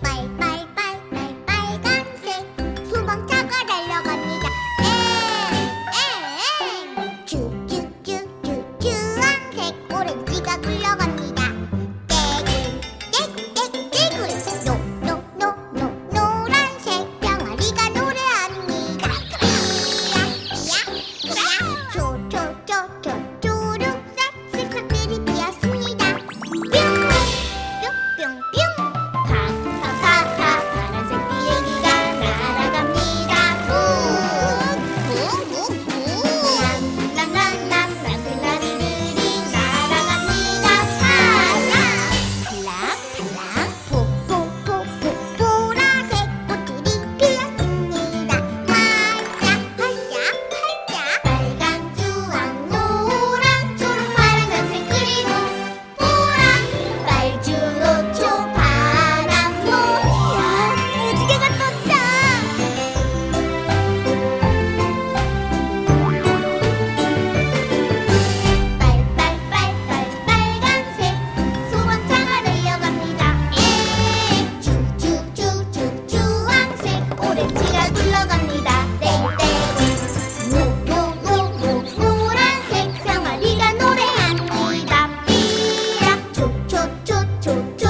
빨빨빨빨 빨간색 소방차가 달려갑니다. 엥 엥. 쭉쭉쭉쭉 주황색 오렌지가 굴러갑니다. to do.